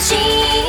machine